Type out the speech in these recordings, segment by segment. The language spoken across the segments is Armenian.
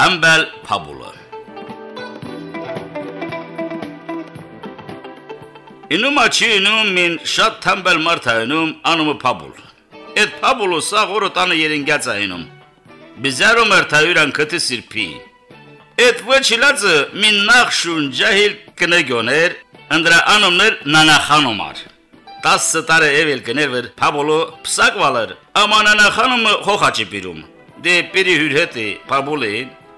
Թամբել Փաբուլը Ինում աչի ինում մին շատ թամբել մարդ այնում անումը Փաբուլ։ Այդ Փաբուլը սա որը տանը երենգած այնում։ Բիզարո մարտայուրան կտի սիրփի։ Այդ ոչիլածը մին նախշուն ջահիլ կնեգոներ, անդրա անումներ նանախանոմար։ 10 տարի էվել կներ վեր Փաբուլը փսակվալեր, ամանանախանումը խոխաչի պիրում։ Դե պիրի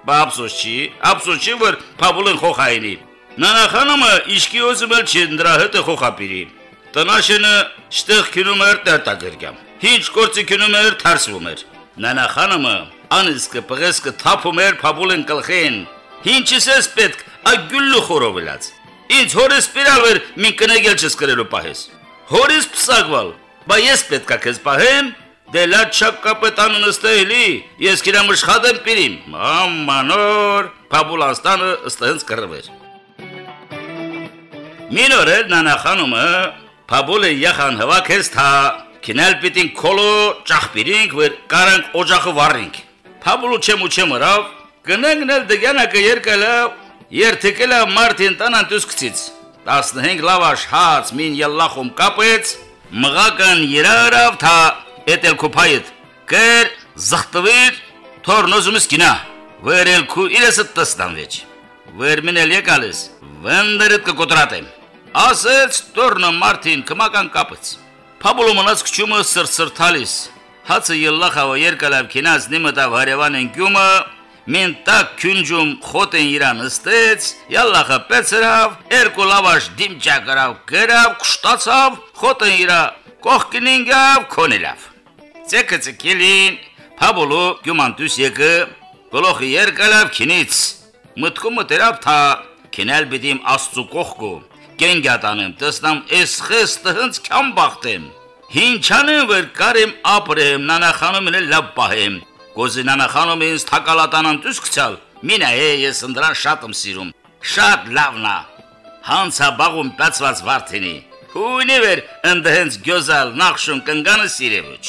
հյուրհետի Փաբուլին, բաբսոչի, աբսոչի վր Փաբուլին խոխայինի։ Նանախանումը իշքի ոզմել չի դրա հետ խոխապիրի։ Տնաշենը շտեղ քնում էր տերտագրգամ։ Ինչ կորցի քնում էր թարսվում էր։ Նանախանումը անիսկը պղեսկը թափում էր փաբուլեն կլխին։ Ինչիս ես պետք ագյուլլու խորովելած։ Ինչ հորս սպիրալ էր մի կնեգել չես կրելու պահես։ Հորս փսակվալ։ Բա ես պետքա քեզ պահեմ, դե լա չապ կապետանը նստեելի, ես քիրա մշխադեմ պիրիմ։ Ամանոր, փաբուլանստանը ըստենց կռվեր։ Մինորեր նանախանումը Փաբոլը յախան հվակես թա քինել պիտին քոլո ճախպիրինք վեր կարանք օջախը վառինք Փաբոլը չեմ ու չեմ ռավ կնենգնել դգանակը երկալը երթիկելը մարտին տանան դուսկցից 15 լավաշ հաց մին յալլախում կապեց մղական երարավ թա էտել կոփայդ կեր զախտվիր թորնոզումս կինա վերել քու իրեսը տստանվեջ վերմինել եկալես վնդերդ կկոտրատեմ ասեց տորնը Մարտին կմական կապեց։ Փաբուլը մնաց քչումը սրսրթալիս։ Հացը ելլախավը երկալավ քինած նիմտավ հարևանեն գյումը, մին տակ քունջում խոտեն իրան ըստեց, յալլախը պեցրավ, երկու լավաշ դիմջա գրավ, գրավ, կշտացավ, խոտեն իրա կողքինինգավ, քոնելավ։ Ցեկը ցկելին, Փաբուլը գյուման դուս եկը, գլոխը երկալավ քինից։ Մտքումը դերավ թա քինել բիդիմ աստծու կողքու կենգատանեմ, տեսնամ էս խեստը հենց քամ բախտեմ։ Հինչանեմ վեր կարեմ ապրեմ, նանախանում էլ լավ պահեմ։ Գոզի նանախանում ինձ թակալատանան դուս գցալ։ Մինա է ես ընդրան շատ եմ սիրում։ Շատ լավն է։ Հանցա բաղում պացված վարդինի։ Հույնի վեր ընդ հենց գյոզալ նախշուն կնգանը սիրևուչ։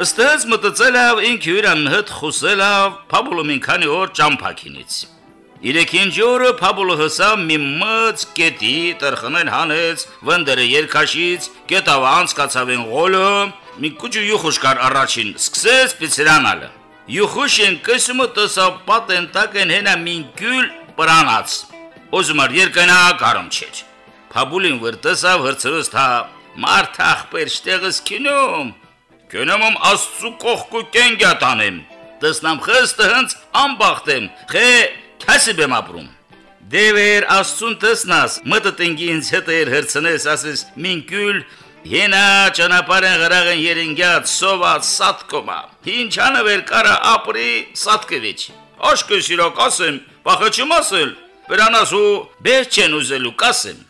Ըստեղ մտածելով ինքը իրան հետ խոսելով, Փաբուլը մի քանի օր ճամփակինից։ Իրեքին ջորը Փաբուլը հսավ մի մծ կետի տրխնեն հանեց, վնդերը երկաշից, կետավ անցկացավեն գոլը, մի քուջու յուխուշ կար առաջին, սկսեց պիցրանալը։ Յուխուշեն կսումը տսավ պատենտակեն հենա մին գյուլ պրանած։ Ոզմար երկնա կարում չէր։ Փաբուլին վրտսավ հրցրս թա մարդ ախպեր շտեղս քինում։ Կնոմում աստծու կողքու կենգյատանեմ։ Տեսնամ խստը հենց անբախտեմ։ Խե Քասի բեմ ապրում։ Դևեր աստուն տեսնաս, մտը տնգի ինձ հետ էր հրցնես, ասես մինքյուլ Ենա ճանապարհեն գրաղեն երինգյատ սոված սատկոմա։ Ինչանը վեր կարա ապրի սատկվիչ։ Աշկը սիրոք ասեմ, բախաչում ասել, բրանասու բեր չեն ուզելու կասեմ։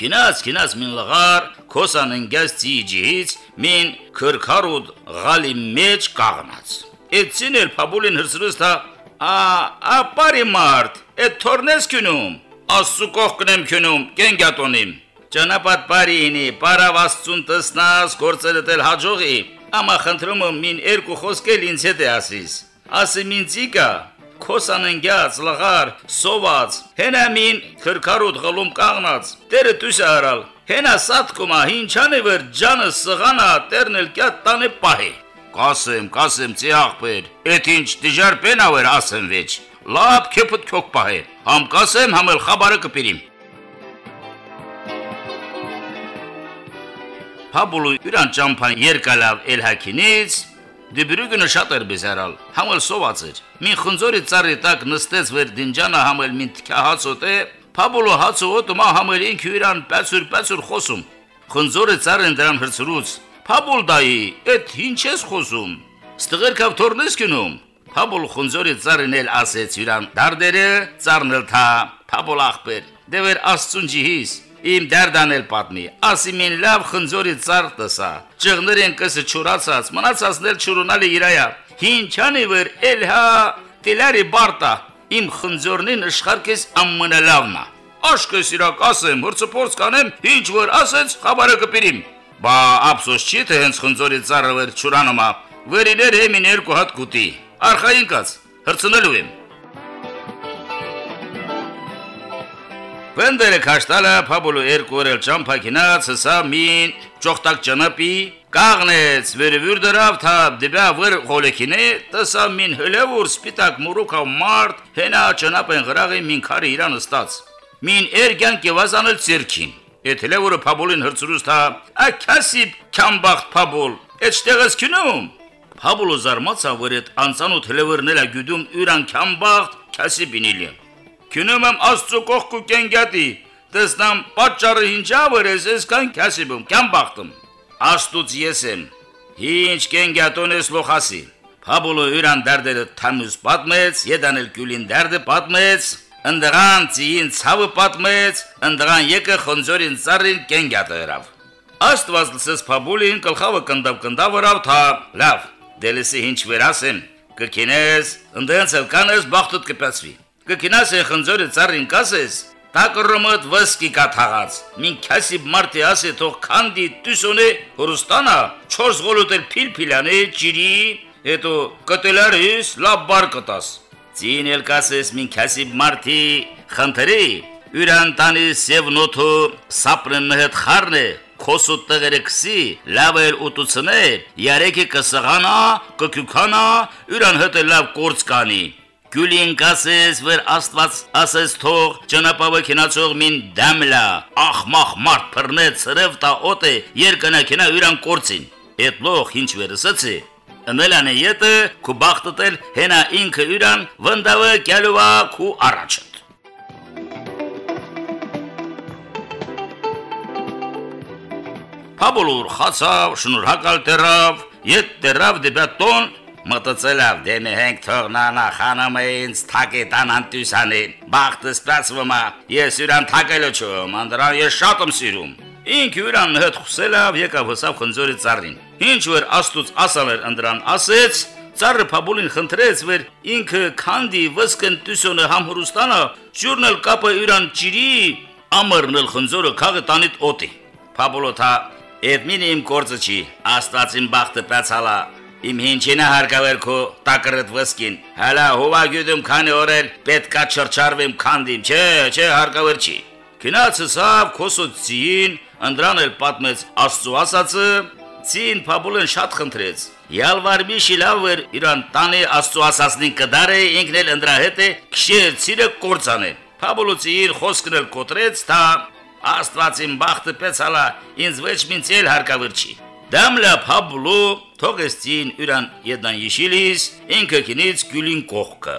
Կինած, կինած մին լղար, քոսան ընգյաց ծիջից, մին քրքարուդ գալի մեջ կաղնած։ Էցին էլ փաբուլին հրսրուս թա Ա, ապարի մարդ, այդ թորնես քնում։ Աստու կողքնեմ քնում, կենգատոնիմ։ Ճանապատ բարինի, բարավաստուն տսնաս, գործերը դել հաջողի։ Ամա խնդրում եմ մին երկու խոսքել ինձ հետ է ասիս։ Ասի մին ցիկա, քոսանենգյաց լղար, սոված, հենա մին քրքարուտ գլում կաղնած։ Տերը դուս արալ։ Հենա սատկոմա, ինչանը վեր ջանը սղանա, տերնել կյատ տանը պահի։ Կասեմ, կասեմ, ծի աղբեր, էդ ինչ դժար պենավեր ասեմ վեճ, լապ կեպըտ քոք պահե, համ կասեմ, համ էլ խաբարը կպիրիմ։ Հաբուլու իրան ճամփան երկալավ էլհակինից, դիբրուգը շատ էր բեզարալ, համ էլ սոված էր։ Մին խնձորի ծառի տակ նստեց վեր դինջանը համ էլ մին թքա հացոտ է, Փաբուլու հացը օտոմա համ էլ ինքը իրան պացուր պացուր խոսում։ Խնձորի ծառին դրան հրցրուց, Փաբուլ դայի, այդ ինչ ես խոսում։ Ստղեր կավ թորնես կնում։ Փաբուլ խունձորի ծառին էլ ասեց յուրան դարդերը ծառնել թա Փաբուլ ախպեր դեվեր աստուն ջիհիս իմ դարդանել պատմի ասի մին լավ խնձորի ծառ տսա ճղներեն կսը ճուրացած մնացածնել ճուրունալի իրայա հինչանի վեր էլհա տիլարի բարտա իմ խնձորնին շխարկես ամմնալավնա աշկը սիրակ ասեմ հրցփորձ կանեմ ինչ որ ասեց խաբարը կպիրիմ Բա ափսոս չի թե հենց խնձորի ծառը վեր ճուրանոմա Վերիներ եմին երկու հատ կուտի։ Արխային կաց, հրցնելու եմ։ Վենդերը քաշտալը Փաբոլո երկու օրել ճամփակինած հսա մին ճոխտակ ճնապի կաղնեց վերևյուր դրավ թա դեպա վեր խոլեքինե տսա մին հլևուր սպիտակ մուրուկա մարդ հենա ճնապեն գրաղի մին քարի իրան ստաց մին երգյան կեվազանել ցերքին Էդ հլևուրը Փաբոլին հրցրուց թա ակասիբ քամբախտ Փաբոլ էստեղս քնում Փաբոլը զարմացա որ այդ անցանոթ հլևուրներա գյուդում յուրան քամբախտ քասիբինիլի Քյունում եմ Աստծո կողքու կենգյատի, տեսնամ պատճառը ինչա վրես ես կան քասիբում, կան բախտում։ Աստուց ես եմ։ Ինչ կենգյատոն ես լոխասի։ Փաբոլո յուրան դարդերը թամուս պատմեց, եդանել քյուլին դարդը պատմեց, ընդրան ցին ցավը պատմեց, ընդրան եկը խոնձորին ծառին կենգյատը հրավ։ Աստված լսես Փաբոլին գլխավը կնդավ կնդավ վրավ թա, լավ, դելսի ինչ վերասեմ, կքինես, ընդենցը կանես բախտուտ կպացվի կգնաս է խնձորը ծառին կասես, տակրոմդ վսկի կաթաղած, մին քասի մարտի ասե թող քանդի տուսոնե հորստանա, չորս գոլուտել փիլփիլանե ջիրի, հետո կտելարիս լավ բար կտաս։ Ձին էլ կասես մին քասի մարտի խնդրի, յուրան տանի սևնոթու սապրն հետ խառնե, քոսու տղերը քսի, լավ էլ ուտուցնե, յարեկի կսղանա, կքյուքանա, յուրան հետ լավ կորց կանի։ Գյուլին կասես, որ Աստված ասես թող ճանապարհը քնացող մին դամլա, ախմախ մարդ բռնե ծրև տա օտե երկնակինա յուրան կորցին։ Էդ լող ինչ վերսացի։ Անելանը յետը քու բախտտել հենա ինքը յուրան վնդավը կյալուվա քու առաջը։ Պաբոլուր խացավ, շնորհակալ դերավ, ետ դերավ դեպատոն Մտածելով դե մենք թողնանա խանամը ինձ թակի տանան տուսանին։ Բախտը սպասվում է, ես յուրան թակելը չում, անդրան ես շատ եմ սիրում։ Ինք յուրան հետ խուսելով եկավ հսավ խնձորի ծառին։ Ինչ որ աստուց ասավեր անդրան ասեց, ծառը Փաբուլին խնդրեց, որ ինքը քանդի վսկն տուսոնը համհրուստանա, ջուրնել կապը յուրան ջիրի, ամրնել խնձորը քաղը տանիտ օտի։ Փաբուլը թա Էդ մին իմ կորցը չի, աստվածին բախտը պացալա, Իմ հինչինը հարկավեր քո տակրդ վսկին։ Հələ հովագյուդում քանի օրեր պետքա չրչարվեմ քանդիմ, չէ, չէ, հարկավեր չի։ Քնացսավ քոսոցին, անդրան էլ պատմեց Աստծո ասածը, ցին Փաբուլեն շատ խնդրեց։ Յալվար միշի լավ էր իրան տանի Աստծո ասածնին կդարե ինքն էլ ընդրա հետ է քշեր ցիրը կորցանը։ Փաբուլոցին խոսքն էլ կոտրեց, թա Աստվածին բախտը պեցալա ինձ ոչ մինցել հարկավեր չի։ Դամլա Փաբլու թողեցին յուրան եդան իշիլիս ինքը քինից գյուլին կողքը։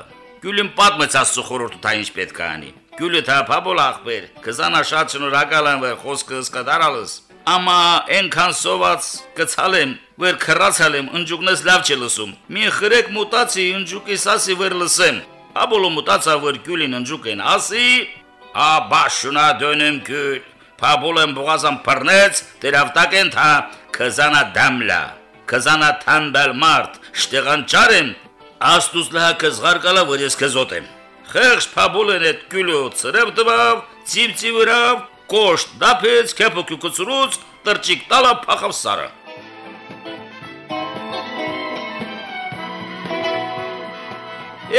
Գյուլին պատմեց աստծո խորհուրդը դա ինչ պետք է անի։ Գյուլը թա Փաբլ ախպեր, կզանա շատ շնորհակալ եմ որ խոսքը սկադարալս։ Ամա այնքան սոված կցալեմ, որ քրացալ եմ, ընջուկնես լավ չի լսում։ Մի խրեք մուտացի ընջուկիս ասի որ լսեմ։ Աբոլո մուտացա որ գյուլին ընջուկեն ասի, «Ա բաշունա դոնեմ գյուլ»։ Փաբոլեն բողազան բռնեց, դերավտակեն թա քզանա դամլա, քզանա թանդալ մարդ, շտեղան ճարեմ, աստուս լահա քզղարկալա, որ ես քզոտեմ։ Խեղճ Փաբոլեն այդ գյուլը ծրև տվավ, ծիվծի վրավ, կոշտ դափեց, քեփոքու կծրուց, տրճիկ տալա փախավ սարը։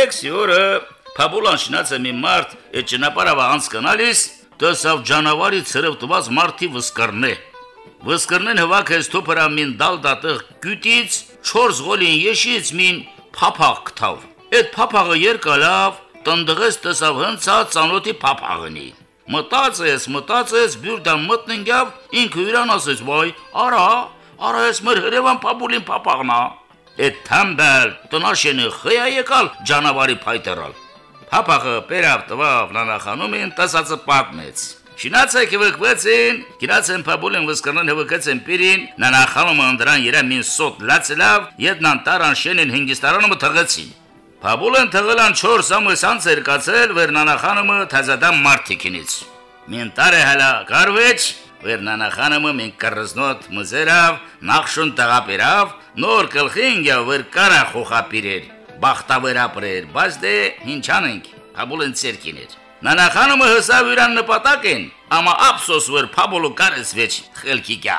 Էքսի օրը Փաբոլան շնացը մի մարդ այդ ճանապարհը անցկանալիս տեսավ ջանավարի ծրև տված մարդի վսկարնե Վսկրնեն հվակես թոփրա մին դալ դատեղ գյուտից 4 գոլին եշից մին փափաղ կթավ։ Այդ փափաղը երկալավ տնդղես տեսավ հնցա ծանոթի փափաղնի։ Մտածես, մտածես, բյուրդան մտննգավ ինքը իրան ասեց, «Վայ, արա, արա ես մեր հրևան փաբուլին փափաղնա»։ Այդ թամբել տնաշենը խյա եկալ ջանավարի փայտերալ։ Փափաղը պերավ տվավ նանախանում են տասածը պատմեց։ Շինացեք վկվեցին, գնացեն փաբուլեն վսկրնան հվկեցեն պիրին, նանախանում անդրան երա մին սոտ լացլավ, ետնան տարան շենին հինգիստարանը թղեցին։ Փաբուլեն թղելան 4 ամիս անց էր կացել վերնանախանումը թազադամ մարտիկինից։ Մին տարը հələ կարվեչ, վերնանախանումը մին կրզնոտ մզերավ, նախշուն տղապիրավ, նոր կլխինգյա վեր կարա խոխապիրեր, բախտավերապրեր, բայց դե հինչանենք, Փաբուլեն ցերկիներ։ Նանախանումը հսավ իրան նպատակ են, ամա ափսոս վեր փաբոլու կարես վեճ խելքի կյա։